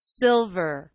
silver.